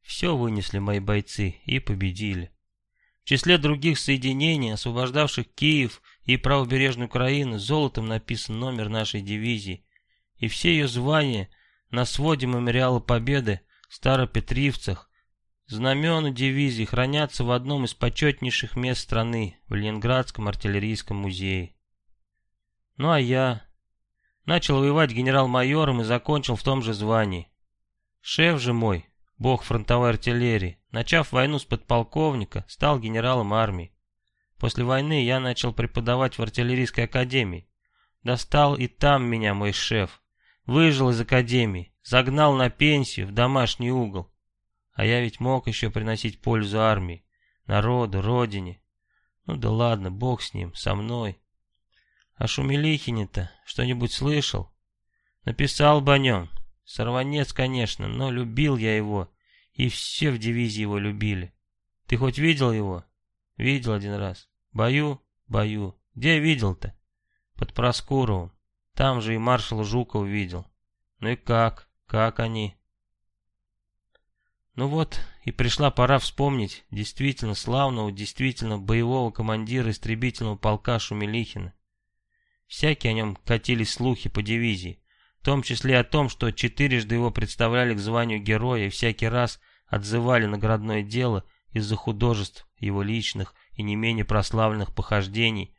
Все вынесли мои бойцы и победили. В числе других соединений, освобождавших Киев и правобережную Украину, золотом написан номер нашей дивизии, и все ее звания на своде мемориала Победы в Старопетривцах, знамена дивизии хранятся в одном из почетнейших мест страны, в Ленинградском артиллерийском музее. Ну а я начал воевать генерал-майором и закончил в том же звании. Шеф же мой, бог фронтовой артиллерии, начав войну с подполковника, стал генералом армии. После войны я начал преподавать в артиллерийской академии. Достал и там меня мой шеф. Выжил из академии, загнал на пенсию в домашний угол. А я ведь мог еще приносить пользу армии, народу, родине. Ну да ладно, бог с ним, со мной. А Шумелихине-то что-нибудь слышал? Написал бы о нем. Сорванец, конечно, но любил я его. И все в дивизии его любили. Ты хоть видел его? Видел один раз. Бою? Бою. Где видел-то? Под Проскуровым. Там же и маршал Жуков видел. Ну и как? Как они? Ну вот, и пришла пора вспомнить действительно славного, действительно боевого командира истребительного полка Шумелихина. Всякие о нем катились слухи по дивизии, в том числе о том, что четырежды его представляли к званию героя и всякий раз отзывали наградное дело из-за художеств его личных и не менее прославленных похождений,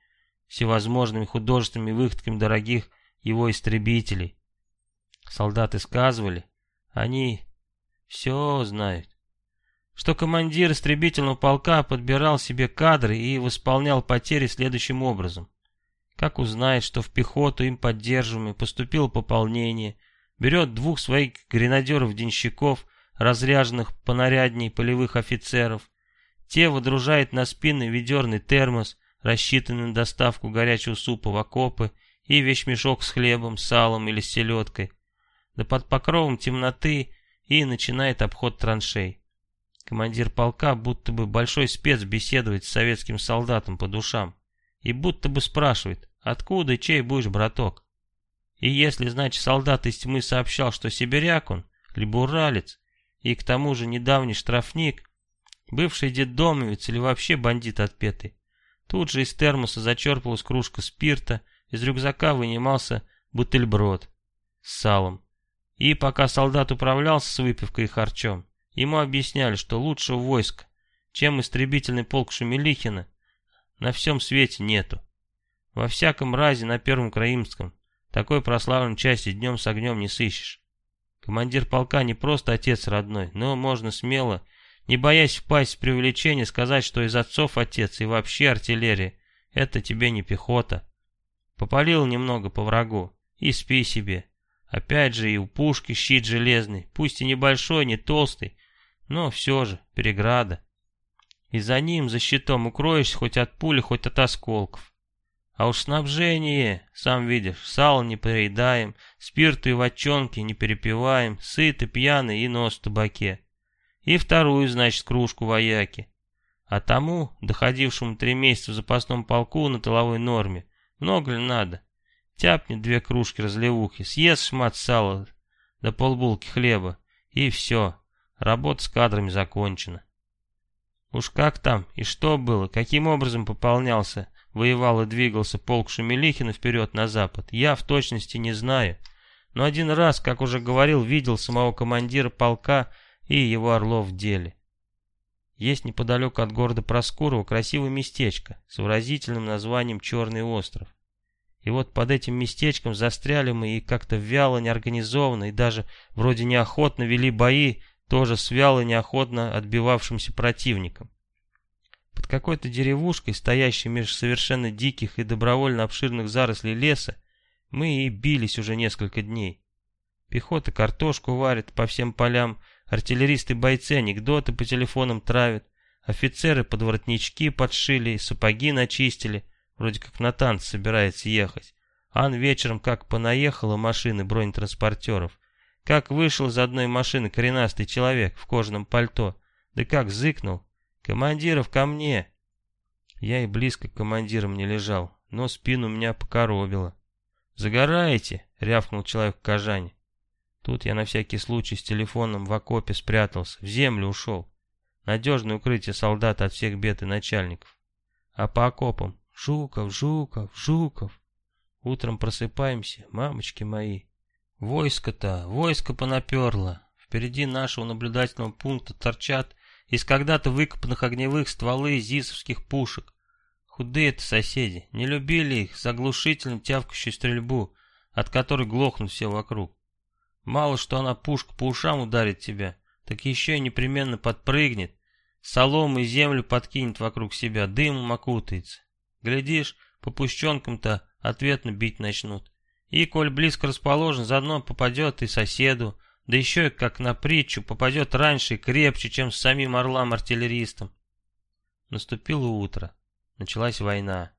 всевозможными художественными выходками дорогих его истребителей. Солдаты сказывали, они все знают, что командир истребительного полка подбирал себе кадры и восполнял потери следующим образом. Как узнает, что в пехоту им поддерживаемый поступило пополнение, берет двух своих гренадеров-денщиков, разряженных понарядней полевых офицеров, те водружает на спины ведерный термос, рассчитанный на доставку горячего супа в окопы, и вещмешок с хлебом, салом или селедкой. Да под покровом темноты и начинает обход траншей. Командир полка будто бы большой спец беседует с советским солдатом по душам и будто бы спрашивает, откуда чей будешь, браток. И если, значит, солдат из тьмы сообщал, что сибиряк он, либо уралец, и к тому же недавний штрафник, бывший детдомовец или вообще бандит отпетый, тут же из термоса зачерпывалась кружка спирта, из рюкзака вынимался бутыльброд с салом. И пока солдат управлялся с выпивкой и харчом, ему объясняли, что лучшего войска, чем истребительный полк Шумелихина, на всем свете нету. Во всяком разе на Первом Краимском такой прославленной части днем с огнем не сыщешь. Командир полка не просто отец родной, но можно смело, не боясь впасть в преувеличение, сказать, что из отцов отец и вообще артиллерия — это тебе не пехота. Попалил немного по врагу и спи себе. Опять же и у пушки щит железный, пусть и небольшой, не толстый, но все же переграда. И за ним, за щитом, укроешься хоть от пули, хоть от осколков. А уж снабжение, сам видишь, сало не поедаем, спирту и ватчонки не перепиваем, сыты, пьяный и нос в табаке. И вторую, значит, кружку вояки. А тому, доходившему три месяца в запасном полку на тыловой норме, много ли надо? Тяпнет две кружки разливухи, съест шмат сала до полбулки хлеба, и все, работа с кадрами закончена. Уж как там и что было, каким образом пополнялся, воевал и двигался полк Шумелихина вперед на запад, я в точности не знаю. Но один раз, как уже говорил, видел самого командира полка и его орлов в деле. Есть неподалеку от города Проскурова красивое местечко с выразительным названием Черный остров. И вот под этим местечком застряли мы и как-то вяло, неорганизованно и даже вроде неохотно вели бои тоже с вяло, неохотно отбивавшимся противником. Под какой-то деревушкой, стоящей меж совершенно диких и добровольно обширных зарослей леса, мы и бились уже несколько дней. Пехота картошку варит по всем полям, Артиллеристы-бойцы анекдоты по телефонам травят. Офицеры подворотнички подшили и сапоги начистили. Вроде как на танц собирается ехать. Ан вечером как понаехала машины бронетранспортеров. Как вышел из одной машины коренастый человек в кожаном пальто. Да как зыкнул. «Командиров ко мне!» Я и близко к командирам не лежал, но спину меня покоробило. «Загораете?» — рявкнул человек в кожане. Тут я на всякий случай с телефоном в окопе спрятался, в землю ушел. Надежное укрытие солдат от всех бед и начальников. А по окопам «Жуков, Жуков, Жуков!» Утром просыпаемся, мамочки мои. Войско-то, войско понаперло. Впереди нашего наблюдательного пункта торчат из когда-то выкопанных огневых стволы зисовских пушек. Худые-то соседи, не любили их заглушительно тявкающую стрельбу, от которой глохнут все вокруг. Мало что она пушка по ушам ударит тебя, так еще и непременно подпрыгнет, солому и землю подкинет вокруг себя, дымом окутается. Глядишь, по пущенкам-то ответно бить начнут. И, коль близко расположен, заодно попадет и соседу, да еще и, как на притчу, попадет раньше и крепче, чем с самим орлам-артиллеристом. Наступило утро. Началась война.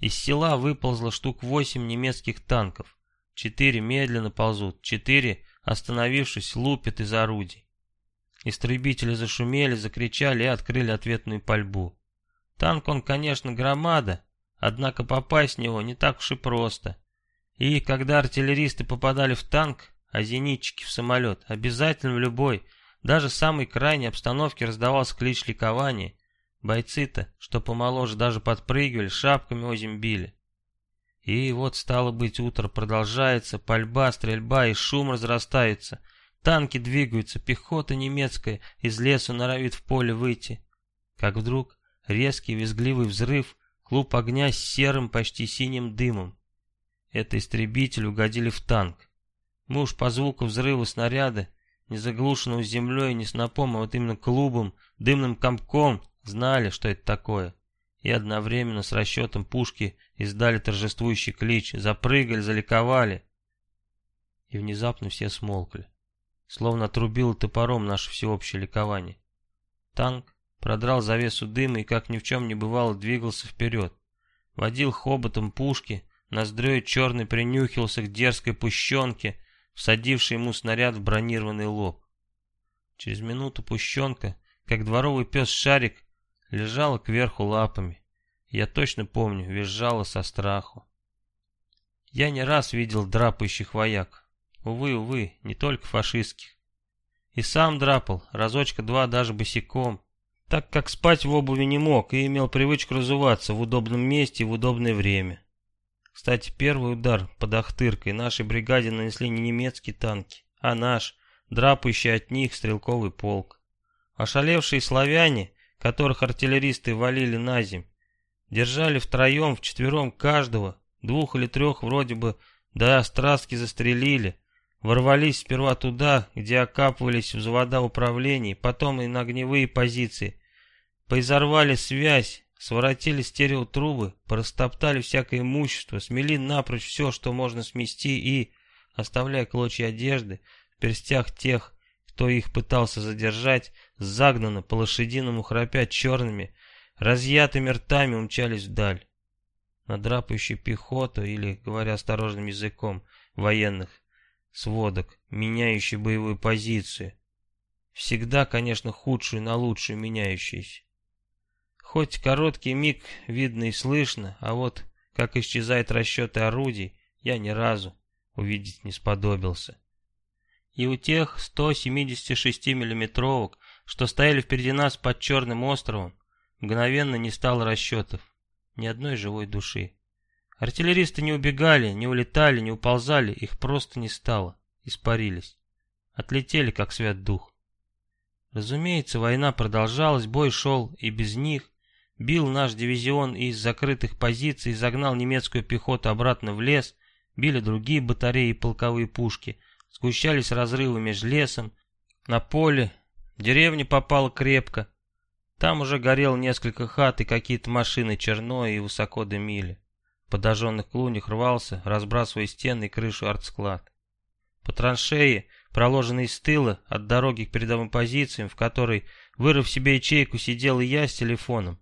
Из села выползло штук восемь немецких танков. Четыре медленно ползут, четыре, остановившись, лупят из орудий. Истребители зашумели, закричали и открыли ответную пальбу. Танк он, конечно, громада, однако попасть в него не так уж и просто. И когда артиллеристы попадали в танк, а зенитчики в самолет, обязательно в любой, даже самой крайней обстановке раздавался клич ликования. Бойцы-то, что помоложе, даже подпрыгивали, шапками озим били. И вот, стало быть, утро продолжается, пальба, стрельба и шум разрастается. Танки двигаются, пехота немецкая из лесу норовит в поле выйти. Как вдруг резкий визгливый взрыв, клуб огня с серым, почти синим дымом. Это истребители угодили в танк. Мы уж по звуку взрыва снаряда, не заглушенного землей, не снопом, а вот именно клубом, дымным комком, знали, что это такое и одновременно с расчетом пушки издали торжествующий клич, запрыгали, заликовали. И внезапно все смолкли, словно отрубило топором наше всеобщее ликование. Танк продрал завесу дыма и, как ни в чем не бывало, двигался вперед. Водил хоботом пушки, ноздрёй черный принюхивался к дерзкой пущенке, всадившей ему снаряд в бронированный лоб. Через минуту пущенка, как дворовый пес Шарик, лежала кверху лапами. Я точно помню, визжала со страху. Я не раз видел драпающих вояк. Увы, увы, не только фашистских. И сам драпал, разочка-два даже босиком, так как спать в обуви не мог и имел привычку разуваться в удобном месте и в удобное время. Кстати, первый удар под Ахтыркой нашей бригаде нанесли не немецкие танки, а наш, драпающий от них стрелковый полк. Ошалевшие славяне которых артиллеристы валили на земь. Держали втроем, вчетвером каждого, двух или трех вроде бы до страстки застрелили. Ворвались сперва туда, где окапывались в завода управлений, потом и на огневые позиции. Поизорвали связь, своротили стереотрубы, простоптали всякое имущество, смели напрочь все, что можно смести и, оставляя клочья одежды, в перстях тех, кто их пытался задержать, загнано по лошадиному храпя черными, разъятыми ртами умчались вдаль. Надрапающую пехоту, или, говоря осторожным языком, военных сводок, меняющий боевую позицию. Всегда, конечно, худшую на лучшую меняющуюся. Хоть короткий миг видно и слышно, а вот как исчезают расчеты орудий, я ни разу увидеть не сподобился и у тех 176 миллиметровок, что стояли впереди нас под Черным островом, мгновенно не стало расчетов. Ни одной живой души. Артиллеристы не убегали, не улетали, не уползали, их просто не стало. Испарились. Отлетели, как свят дух. Разумеется, война продолжалась, бой шел и без них. Бил наш дивизион из закрытых позиций, загнал немецкую пехоту обратно в лес, били другие батареи и полковые пушки, Сгущались разрывы между лесом, на поле, деревня попала крепко. Там уже горел несколько хат и какие-то машины черно и высоко дымили. В подожженных клунях рвался, разбрасывая стены и крышу артсклад. По траншее, проложенной с тыла от дороги к передовым позициям, в которой, вырыв себе ячейку, сидел и я с телефоном,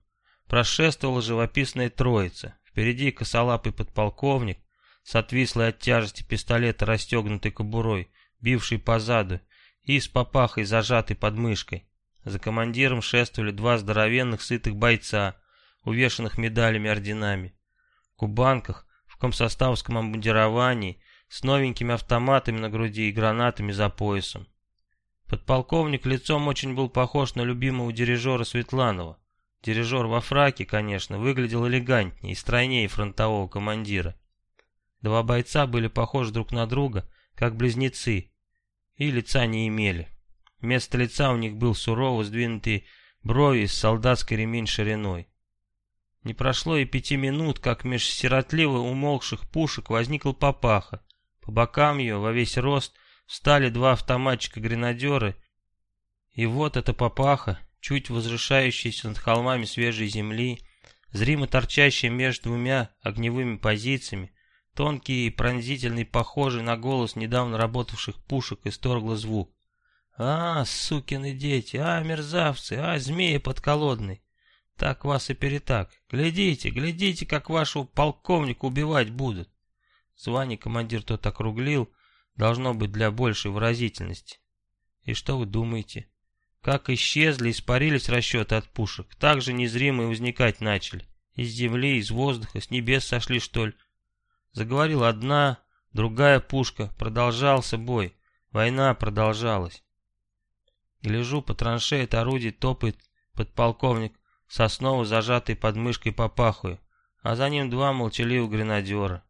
прошествовала живописная троица. Впереди косолапый подполковник, с отвислой от тяжести пистолета расстегнутой кобурой, бивший по заду, и с попахой, зажатой под мышкой. За командиром шествовали два здоровенных сытых бойца, увешанных медалями и орденами. В кубанках, в комсоставском обмундировании, с новенькими автоматами на груди и гранатами за поясом. Подполковник лицом очень был похож на любимого дирижера Светланова. Дирижер во фраке, конечно, выглядел элегантнее и стройнее фронтового командира. Два бойца были похожи друг на друга, как близнецы, и лица не имели. Вместо лица у них был сурово сдвинутый брови с солдатской ремень шириной. Не прошло и пяти минут, как меж сиротливо умолкших пушек возникла папаха. По бокам ее во весь рост встали два автоматчика-гренадеры, и вот эта папаха, чуть возвышающаяся над холмами свежей земли, зримо торчащая между двумя огневыми позициями, тонкий и пронзительный, похожий на голос недавно работавших пушек, исторгла звук. «А, сукины дети, а, мерзавцы, а, змеи подколодные! Так вас и перетак. Глядите, глядите, как вашего полковника убивать будут!» Звание командир тот округлил, должно быть для большей выразительности. И что вы думаете? Как исчезли, испарились расчеты от пушек, так же незримые возникать начали. Из земли, из воздуха, с небес сошли, что ли? Заговорила одна, другая пушка, продолжался бой. Война продолжалась. Гляжу, по траншеи от орудий топает подполковник, сосново зажатый под мышкой папахую, а за ним два молчаливых гренадера.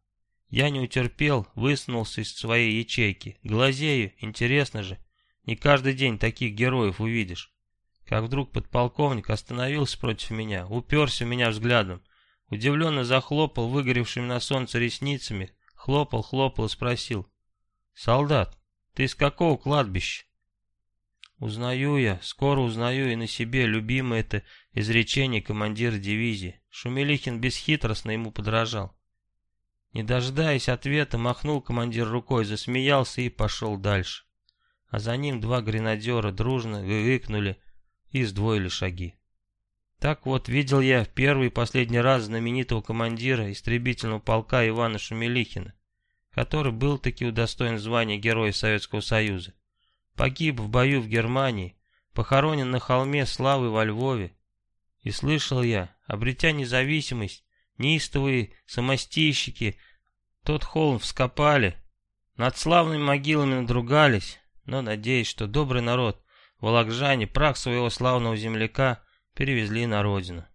Я не утерпел, высунулся из своей ячейки. Глазею, интересно же. Не каждый день таких героев увидишь. Как вдруг подполковник остановился против меня, уперся в меня взглядом, удивленно захлопал выгоревшими на солнце ресницами, хлопал, хлопал и спросил. «Солдат, ты из какого кладбища?» Узнаю я, скоро узнаю и на себе любимое это изречение командира дивизии. Шумелихин бесхитростно ему подражал. Не дожидаясь ответа, махнул командир рукой, засмеялся и пошел дальше. А за ним два гренадера дружно выкнули и сдвоили шаги. Так вот, видел я в первый и последний раз знаменитого командира истребительного полка Ивана Шумелихина, который был таки удостоен звания Героя Советского Союза. Погиб в бою в Германии, похоронен на холме славы во Львове. И слышал я, обретя независимость, неистовые самостийщики тот холм вскопали, над славными могилами надругались, но надеюсь, что добрый народ, волокжане, прах своего славного земляка перевезли на родину.